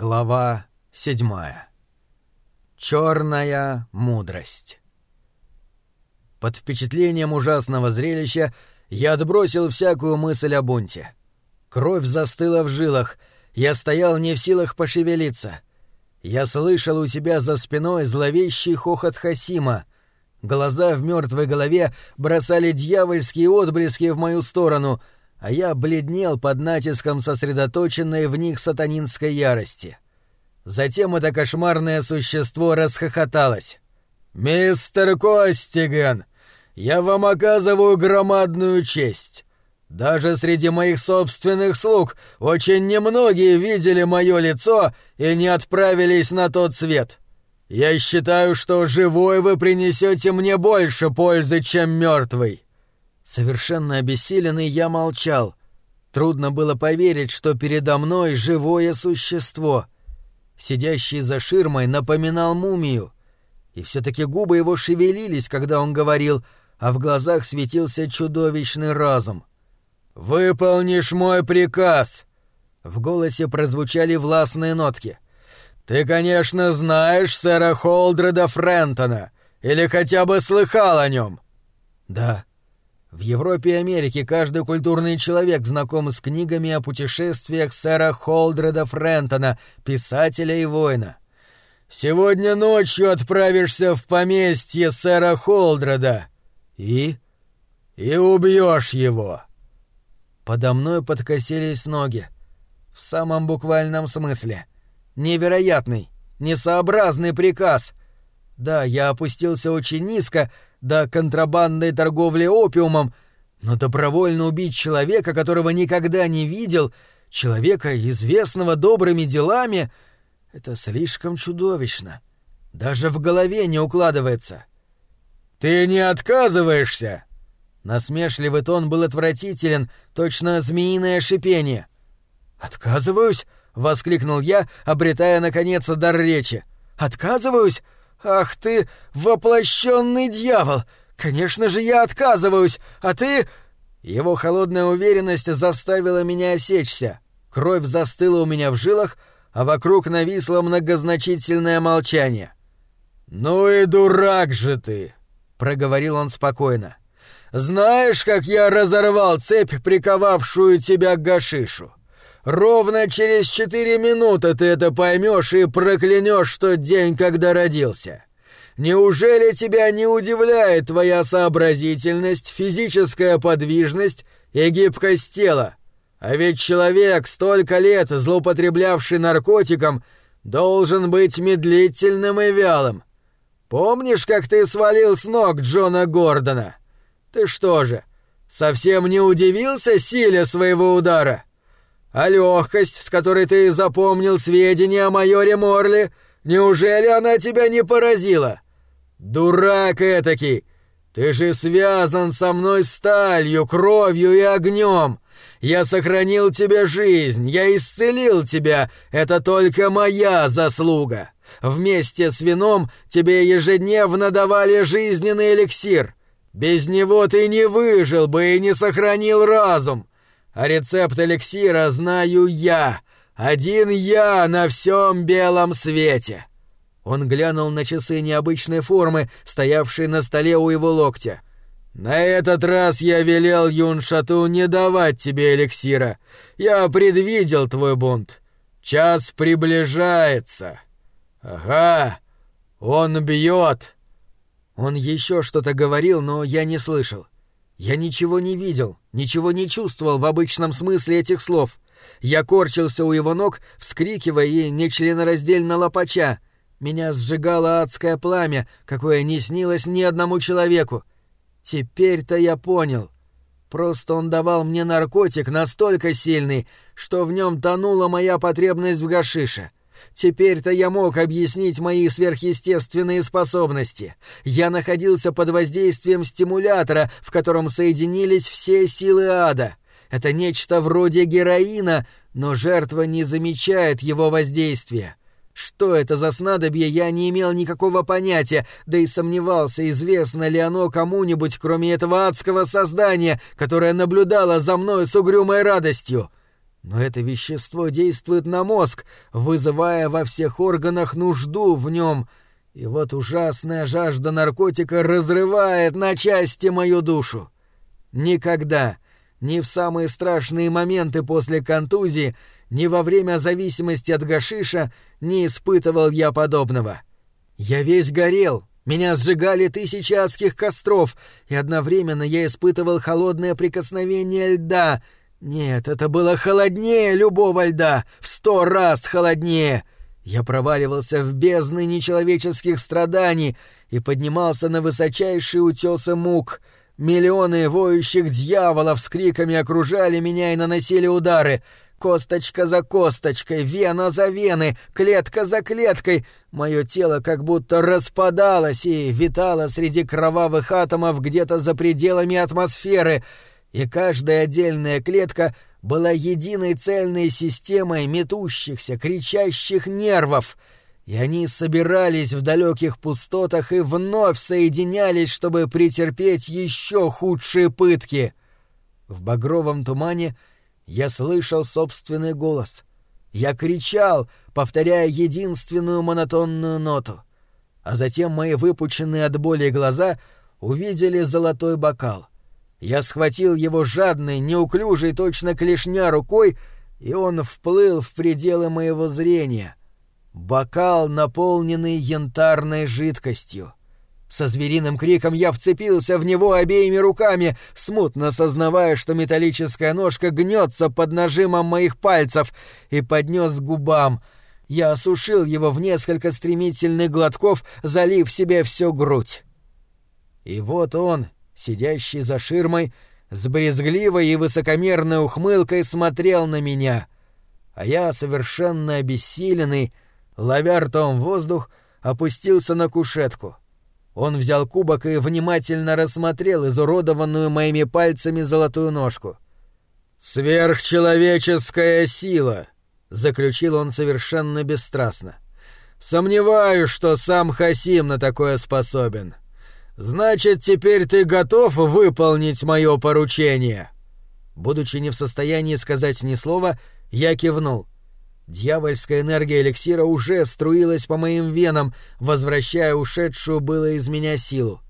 Глава седьмая. Черная мудрость. Под впечатлением ужасного зрелища я отбросил всякую мысль о бунте. Кровь застыла в жилах, я стоял не в силах пошевелиться. Я слышал у себя за спиной зловещий хохот Хасима. Глаза в мертвой голове бросали дьявольские отблески в мою сторону — а я бледнел под натиском сосредоточенной в них сатанинской ярости. Затем это кошмарное существо расхохоталось. «Мистер Костиган, я вам оказываю громадную честь. Даже среди моих собственных слуг очень немногие видели мое лицо и не отправились на тот свет. Я считаю, что живой вы принесете мне больше пользы, чем мертвый. Совершенно обессиленный я молчал. Трудно было поверить, что передо мной живое существо. Сидящий за ширмой напоминал мумию. И все-таки губы его шевелились, когда он говорил, а в глазах светился чудовищный разум. «Выполнишь мой приказ!» В голосе прозвучали властные нотки. «Ты, конечно, знаешь сэра Холдреда Френтона, или хотя бы слыхал о нем?» «Да», в Европе и Америке каждый культурный человек знаком с книгами о путешествиях сэра Холдреда Френтона, писателя и воина. «Сегодня ночью отправишься в поместье сэра Холдреда. И? И убьешь его!» Подо мной подкосились ноги. В самом буквальном смысле. Невероятный, несообразный приказ. Да, я опустился очень низко, до контрабандной торговли опиумом, но добровольно убить человека, которого никогда не видел, человека, известного добрыми делами, это слишком чудовищно. Даже в голове не укладывается. «Ты не отказываешься?» Насмешливый тон был отвратителен, точно змеиное шипение. «Отказываюсь?» — воскликнул я, обретая, наконец, дар речи. «Отказываюсь? «Ах ты, воплощенный дьявол! Конечно же, я отказываюсь, а ты...» Его холодная уверенность заставила меня осечься. Кровь застыла у меня в жилах, а вокруг нависло многозначительное молчание. «Ну и дурак же ты!» — проговорил он спокойно. «Знаешь, как я разорвал цепь, приковавшую тебя к гашишу? Ровно через четыре минуты ты это поймешь и проклянешь тот день, когда родился. Неужели тебя не удивляет твоя сообразительность, физическая подвижность и гибкость тела? А ведь человек, столько лет злоупотреблявший наркотиком, должен быть медлительным и вялым. Помнишь, как ты свалил с ног Джона Гордона? Ты что же, совсем не удивился силе своего удара?» А легкость, с которой ты запомнил сведения о майоре Морли, неужели она тебя не поразила? Дурак этакий! Ты же связан со мной сталью, кровью и огнем. Я сохранил тебе жизнь, я исцелил тебя, это только моя заслуга. Вместе с вином тебе ежедневно давали жизненный эликсир. Без него ты не выжил бы и не сохранил разум. А рецепт эликсира знаю я. Один я на всем белом свете. Он глянул на часы необычной формы, стоявшие на столе у его локтя. «На этот раз я велел Юншату не давать тебе эликсира. Я предвидел твой бунт. Час приближается. Ага, он бьет». Он еще что-то говорил, но я не слышал. Я ничего не видел, ничего не чувствовал в обычном смысле этих слов. Я корчился у его ног, вскрикивая и нечленораздельно лопача. Меня сжигало адское пламя, какое не снилось ни одному человеку. Теперь-то я понял. Просто он давал мне наркотик настолько сильный, что в нем тонула моя потребность в гашише. Теперь-то я мог объяснить мои сверхъестественные способности. Я находился под воздействием стимулятора, в котором соединились все силы ада. Это нечто вроде героина, но жертва не замечает его воздействия. Что это за снадобье, я не имел никакого понятия, да и сомневался, известно ли оно кому-нибудь, кроме этого адского создания, которое наблюдало за мной с угрюмой радостью. Но это вещество действует на мозг, вызывая во всех органах нужду в нем, и вот ужасная жажда наркотика разрывает на части мою душу. Никогда, ни в самые страшные моменты после контузии, ни во время зависимости от гашиша не испытывал я подобного. Я весь горел, меня сжигали тысячи адских костров, и одновременно я испытывал холодное прикосновение льда. Нет, это было холоднее любого льда, в сто раз холоднее. Я проваливался в бездны нечеловеческих страданий и поднимался на высочайшие утесы мук. Миллионы воющих дьяволов с криками окружали меня и наносили удары — Косточка за косточкой, вена за веной, клетка за клеткой. Мое тело как будто распадалось и витало среди кровавых атомов где-то за пределами атмосферы, и каждая отдельная клетка была единой цельной системой метущихся, кричащих нервов, и они собирались в далеких пустотах и вновь соединялись, чтобы претерпеть еще худшие пытки. В багровом тумане — я слышал собственный голос. Я кричал, повторяя единственную монотонную ноту. А затем мои выпученные от боли глаза увидели золотой бокал. Я схватил его жадной, неуклюжей точно клешня рукой, и он вплыл в пределы моего зрения. Бокал, наполненный янтарной жидкостью. Со звериным криком я вцепился в него обеими руками, смутно сознавая, что металлическая ножка гнется под нажимом моих пальцев, и поднес к губам. Я осушил его в несколько стремительных глотков, залив себе всю грудь. И вот он, сидящий за ширмой, с брезгливой и высокомерной ухмылкой смотрел на меня, а я, совершенно обессиленный, ловя ртом воздух, опустился на кушетку — он взял кубок и внимательно рассмотрел изуродованную моими пальцами золотую ножку. «Сверхчеловеческая сила», — заключил он совершенно бесстрастно. «Сомневаюсь, что сам Хасим на такое способен. Значит, теперь ты готов выполнить мое поручение?» Будучи не в состоянии сказать ни слова, я кивнул — Дьявольская энергия эликсира уже струилась по моим венам, возвращая ушедшую было из меня силу.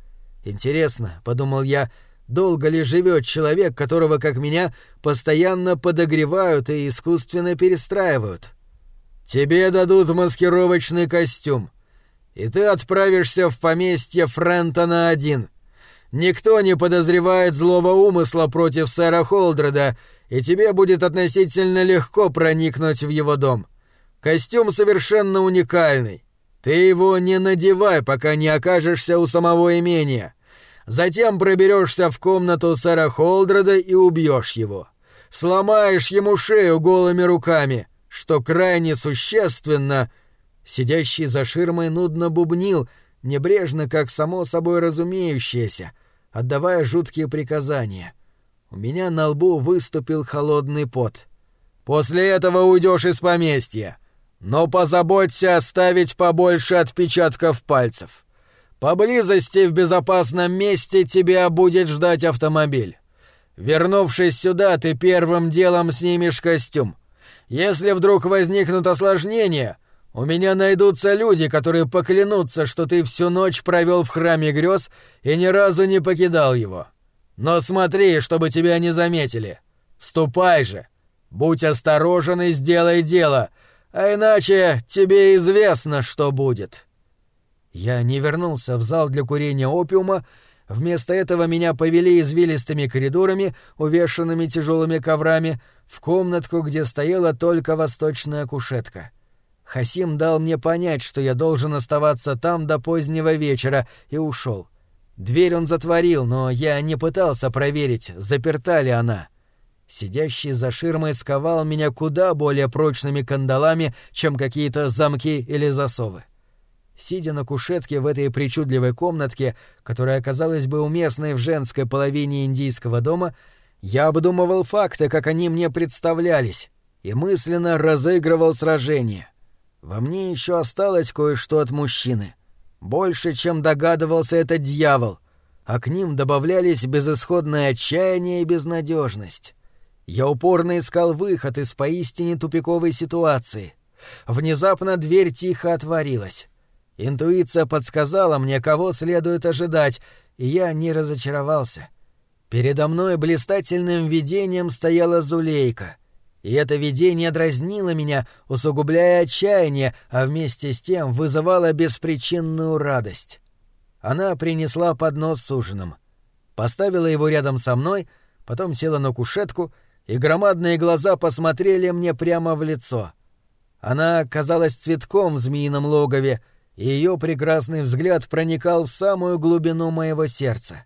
Интересно, подумал я, долго ли живет человек, которого, как меня, постоянно подогревают и искусственно перестраивают? Тебе дадут маскировочный костюм, и ты отправишься в поместье Френтона один. Никто не подозревает злого умысла против сэра Холдреда, и тебе будет относительно легко проникнуть в его дом. Костюм совершенно уникальный. Ты его не надевай, пока не окажешься у самого имения. Затем проберешься в комнату сэра Холдреда и убьешь его. Сломаешь ему шею голыми руками, что крайне существенно. Сидящий за ширмой нудно бубнил, небрежно, как само собой разумеющееся, отдавая жуткие приказания. У меня на лбу выступил холодный пот. «После этого уйдешь из поместья. Но позаботься оставить побольше отпечатков пальцев. Поблизости в безопасном месте тебя будет ждать автомобиль. Вернувшись сюда, ты первым делом снимешь костюм. Если вдруг возникнут осложнения, у меня найдутся люди, которые поклянутся, что ты всю ночь провел в храме грез и ни разу не покидал его. Но смотри, чтобы тебя не заметили. Ступай же. Будь осторожен и сделай дело, а иначе тебе известно, что будет. Я не вернулся в зал для курения опиума, вместо этого меня повели извилистыми коридорами, увешанными тяжелыми коврами, в комнатку, где стояла только восточная кушетка. Хасим дал мне понять, что я должен оставаться там до позднего вечера, и ушел. — Дверь он затворил, но я не пытался проверить, заперта ли она. Сидящий за ширмой сковал меня куда более прочными кандалами, чем какие-то замки или засовы. Сидя на кушетке в этой причудливой комнатке, которая оказалась бы уместной в женской половине индийского дома, я обдумывал факты, как они мне представлялись, и мысленно разыгрывал сражение. Во мне еще осталось кое-что от мужчины. Больше, чем догадывался этот дьявол, а к ним добавлялись безысходное отчаяние и безнадежность. Я упорно искал выход из поистине тупиковой ситуации. Внезапно дверь тихо отворилась. Интуиция подсказала мне, кого следует ожидать, и я не разочаровался. Передо мной блистательным видением стояла Зулейка. И это видение дразнило меня, усугубляя отчаяние, а вместе с тем вызывало беспричинную радость. Она принесла поднос с ужином. Поставила его рядом со мной, потом села на кушетку, и громадные глаза посмотрели мне прямо в лицо. Она казалась цветком в змеином логове, и ее прекрасный взгляд проникал в самую глубину моего сердца.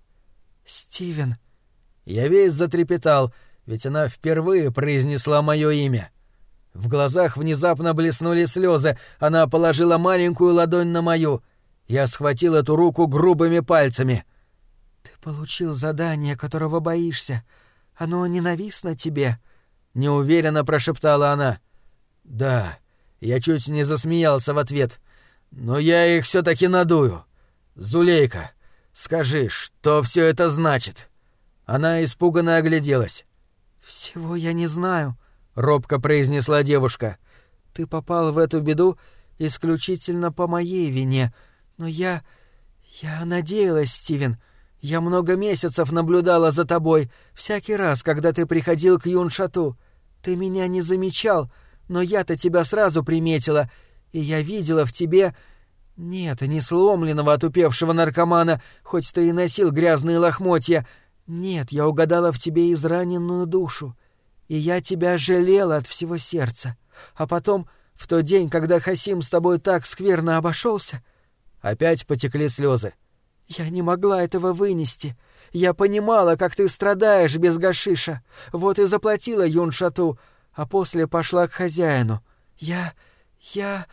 «Стивен!» Я весь затрепетал, ведь она впервые произнесла мое имя. В глазах внезапно блеснули слезы, она положила маленькую ладонь на мою. Я схватил эту руку грубыми пальцами. «Ты получил задание, которого боишься. Оно ненавистно тебе», — неуверенно прошептала она. «Да». Я чуть не засмеялся в ответ. «Но я их все таки надую. Зулейка, скажи, что все это значит?» Она испуганно огляделась. «Всего я не знаю», — робко произнесла девушка. «Ты попал в эту беду исключительно по моей вине, но я... я надеялась, Стивен. Я много месяцев наблюдала за тобой, всякий раз, когда ты приходил к Юншату. Ты меня не замечал, но я-то тебя сразу приметила, и я видела в тебе... Нет, не сломленного отупевшего наркомана, хоть ты и носил грязные лохмотья. Нет, я угадала в тебе израненную душу, и я тебя жалела от всего сердца. А потом, в тот день, когда Хасим с тобой так скверно обошелся, опять потекли слезы. Я не могла этого вынести. Я понимала, как ты страдаешь без гашиша. Вот и заплатила Юншату, а после пошла к хозяину. Я... я...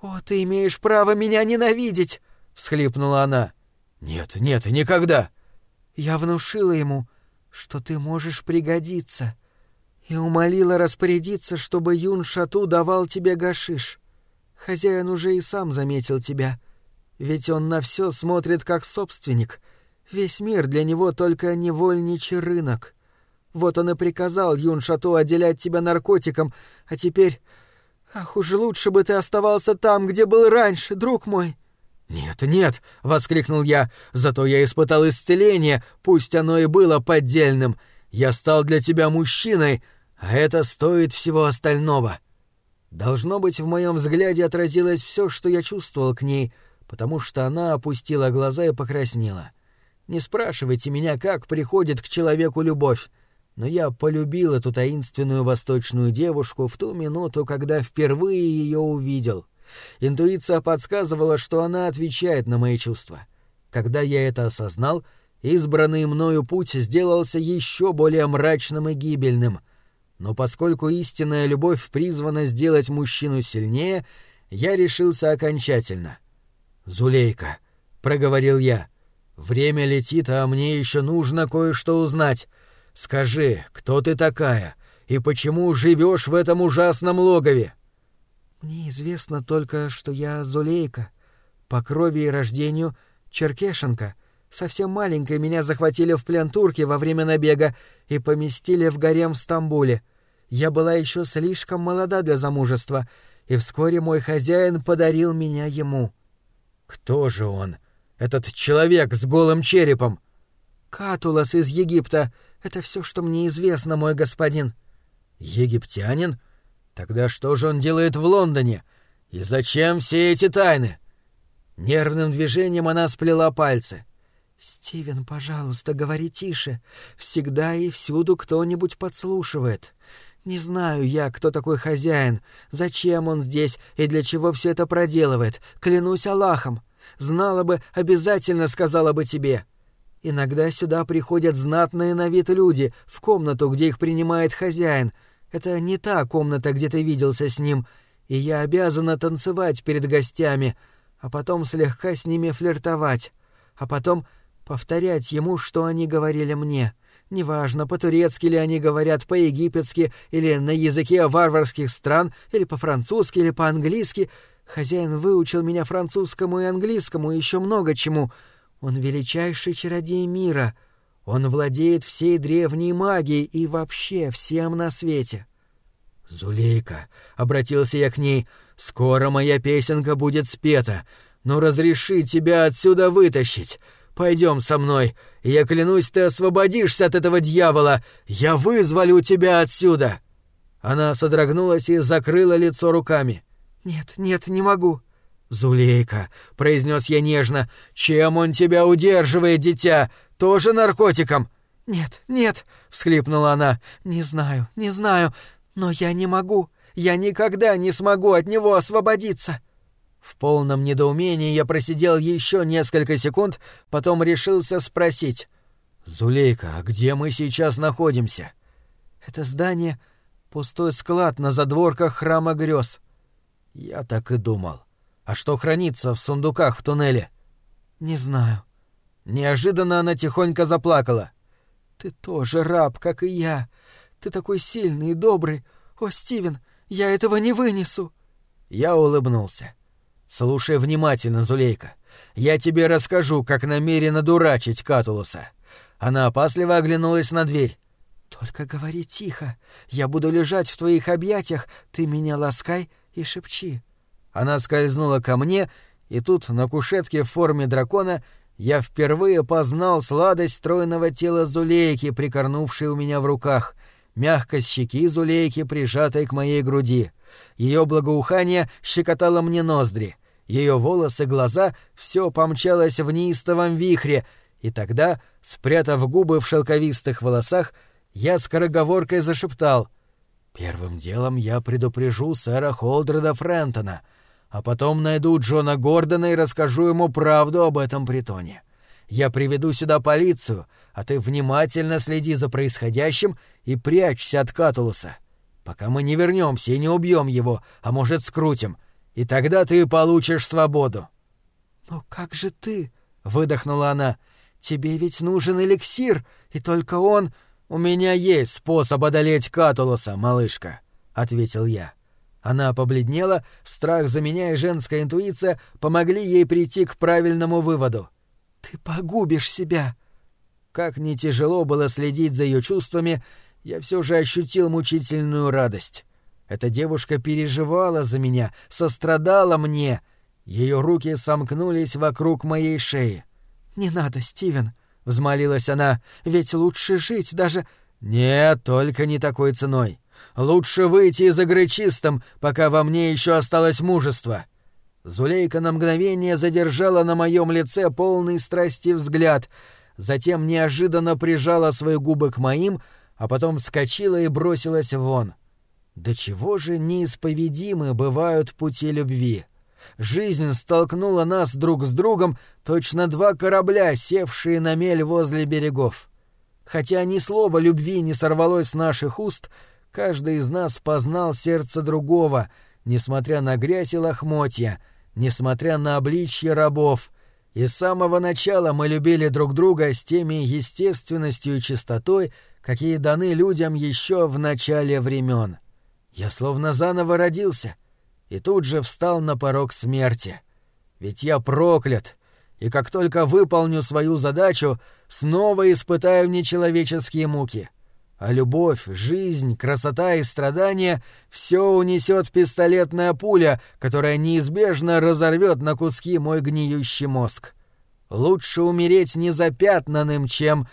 О, ты имеешь право меня ненавидеть!» — всхлипнула она. «Нет, нет, никогда!» Я внушила ему, что ты можешь пригодиться, и умолила распорядиться, чтобы Юн Шату давал тебе гашиш. Хозяин уже и сам заметил тебя, ведь он на все смотрит как собственник. Весь мир для него только невольничий рынок. Вот он и приказал Юн Шату отделять тебя наркотиком, а теперь... Ах, уж лучше бы ты оставался там, где был раньше, друг мой. «Нет, нет!» — воскликнул я. «Зато я испытал исцеление, пусть оно и было поддельным. Я стал для тебя мужчиной, а это стоит всего остального». Должно быть, в моем взгляде отразилось все, что я чувствовал к ней, потому что она опустила глаза и покраснела. Не спрашивайте меня, как приходит к человеку любовь, но я полюбил эту таинственную восточную девушку в ту минуту, когда впервые ее увидел — Интуиция подсказывала, что она отвечает на мои чувства. Когда я это осознал, избранный мною путь сделался еще более мрачным и гибельным. Но поскольку истинная любовь призвана сделать мужчину сильнее, я решился окончательно. «Зулейка», — проговорил я, — «время летит, а мне еще нужно кое-что узнать. Скажи, кто ты такая и почему живешь в этом ужасном логове?» Мне известно только, что я Зулейка, по крови и рождению черкешенка. Совсем маленькой меня захватили в плен турки во время набега и поместили в гарем в Стамбуле. Я была еще слишком молода для замужества, и вскоре мой хозяин подарил меня ему. Кто же он? Этот человек с голым черепом? Катулас из Египта. Это все, что мне известно, мой господин. Египтянин? — Тогда что же он делает в Лондоне? И зачем все эти тайны? Нервным движением она сплела пальцы. «Стивен, пожалуйста, говори тише. Всегда и всюду кто-нибудь подслушивает. Не знаю я, кто такой хозяин, зачем он здесь и для чего все это проделывает. Клянусь Аллахом. Знала бы, обязательно сказала бы тебе. Иногда сюда приходят знатные на вид люди, в комнату, где их принимает хозяин, это не та комната, где ты виделся с ним, и я обязана танцевать перед гостями, а потом слегка с ними флиртовать, а потом повторять ему, что они говорили мне. Неважно, по-турецки ли они говорят, по-египетски или на языке варварских стран, или по-французски, или по-английски. Хозяин выучил меня французскому и английскому, еще много чему. Он величайший чародей мира. Он владеет всей древней магией и вообще всем на свете. «Зулейка», — обратился я к ней, — «скоро моя песенка будет спета, но разреши тебя отсюда вытащить. Пойдем со мной, и я клянусь, ты освободишься от этого дьявола. Я вызволю тебя отсюда!» Она содрогнулась и закрыла лицо руками. «Нет, нет, не могу». «Зулейка», — произнес я нежно, — «чем он тебя удерживает, дитя? Тоже наркотиком?» «Нет, нет», — всхлипнула она, — «не знаю, не знаю, но я не могу. Я никогда не смогу от него освободиться». В полном недоумении я просидел еще несколько секунд, потом решился спросить. «Зулейка, а где мы сейчас находимся?» «Это здание — пустой склад на задворках храма грез». «Я так и думал. А что хранится в сундуках в туннеле?» «Не знаю». Неожиданно она тихонько заплакала. «Ты тоже раб, как и я. Ты такой сильный и добрый. О, Стивен, я этого не вынесу». Я улыбнулся. «Слушай внимательно, Зулейка. Я тебе расскажу, как намерена дурачить Катулуса». Она опасливо оглянулась на дверь. «Только говори тихо. Я буду лежать в твоих объятиях, ты меня ласкай и шепчи». Она скользнула ко мне, и тут на кушетке в форме дракона я впервые познал сладость стройного тела Зулейки, прикорнувшей у меня в руках, мягкость щеки Зулейки, прижатой к моей груди. Ее благоухание щекотало мне ноздри. Ее волосы, глаза — все помчалось в неистовом вихре, и тогда, спрятав губы в шелковистых волосах, я скороговоркой зашептал. «Первым делом я предупрежу сэра Холдреда Френтона, а потом найду Джона Гордона и расскажу ему правду об этом притоне. Я приведу сюда полицию, а ты внимательно следи за происходящим и прячься от Катулуса, пока мы не вернемся и не убьем его, а может, скрутим, и тогда ты получишь свободу». «Но как же ты?» — выдохнула она. «Тебе ведь нужен эликсир, и только он...» «У меня есть способ одолеть Катулуса, малышка», — ответил я. Она побледнела, страх за меня и женская интуиция помогли ей прийти к правильному выводу. «Ты погубишь себя!» Как не тяжело было следить за ее чувствами, я все же ощутил мучительную радость. Эта девушка переживала за меня, сострадала мне. Ее руки сомкнулись вокруг моей шеи. «Не надо, Стивен», — взмолилась она, — «ведь лучше жить даже...» «Нет, только не такой ценой. Лучше выйти из игры чистым, пока во мне еще осталось мужество». Зулейка на мгновение задержала на моем лице полный страсти взгляд, затем неожиданно прижала свои губы к моим, а потом вскочила и бросилась вон. — до чего же неисповедимы бывают пути любви? Жизнь столкнула нас друг с другом, точно два корабля, севшие на мель возле берегов. Хотя ни слова любви не сорвалось с наших уст, каждый из нас познал сердце другого, несмотря на грязь и лохмотья, несмотря на обличье рабов. И с самого начала мы любили друг друга с теми естественностью и чистотой, какие даны людям еще в начале времен. Я словно заново родился и тут же встал на порог смерти. Ведь я проклят, и как только выполню свою задачу, снова испытаю нечеловеческие муки. А любовь, жизнь, красота и страдания — все унесет пистолетная пуля, которая неизбежно разорвет на куски мой гниющий мозг. Лучше умереть незапятнанным, чем...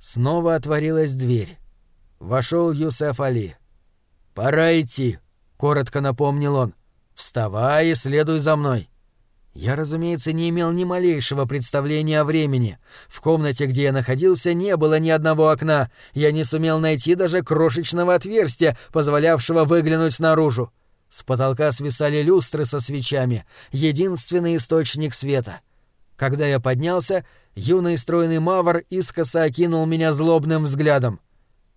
Снова отворилась дверь. Вошел Юсеф Али. «Пора идти», — коротко напомнил он. «Вставай и следуй за мной». Я, разумеется, не имел ни малейшего представления о времени. В комнате, где я находился, не было ни одного окна. Я не сумел найти даже крошечного отверстия, позволявшего выглянуть наружу. С потолка свисали люстры со свечами, единственный источник света. Когда я поднялся, юный стройный мавр искоса окинул меня злобным взглядом.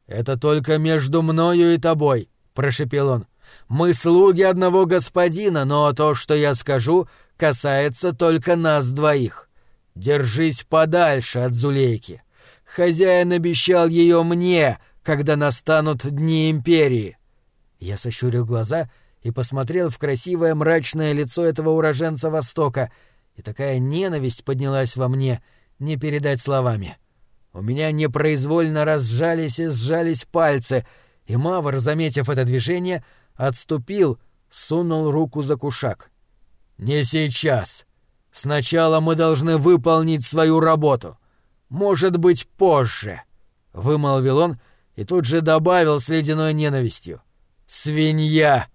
«Это только между мною и тобой», — прошепел он. «Мы слуги одного господина, но то, что я скажу, касается только нас двоих. Держись подальше от Зулейки. Хозяин обещал ее мне, когда настанут дни Империи». Я сощурил глаза и посмотрел в красивое мрачное лицо этого уроженца Востока, и такая ненависть поднялась во мне, не передать словами. У меня непроизвольно разжались и сжались пальцы, и Мавр, заметив это движение, отступил, сунул руку за кушак. «Не сейчас. Сначала мы должны выполнить свою работу. Может быть, позже», — вымолвил он и тут же добавил с ледяной ненавистью. «Свинья!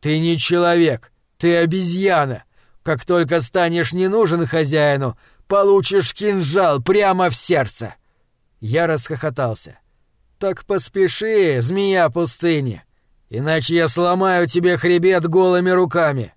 Ты не человек, ты обезьяна! Как только станешь не нужен хозяину, получишь кинжал прямо в сердце!» Я расхохотался. «Так поспеши, змея пустыни, иначе я сломаю тебе хребет голыми руками!»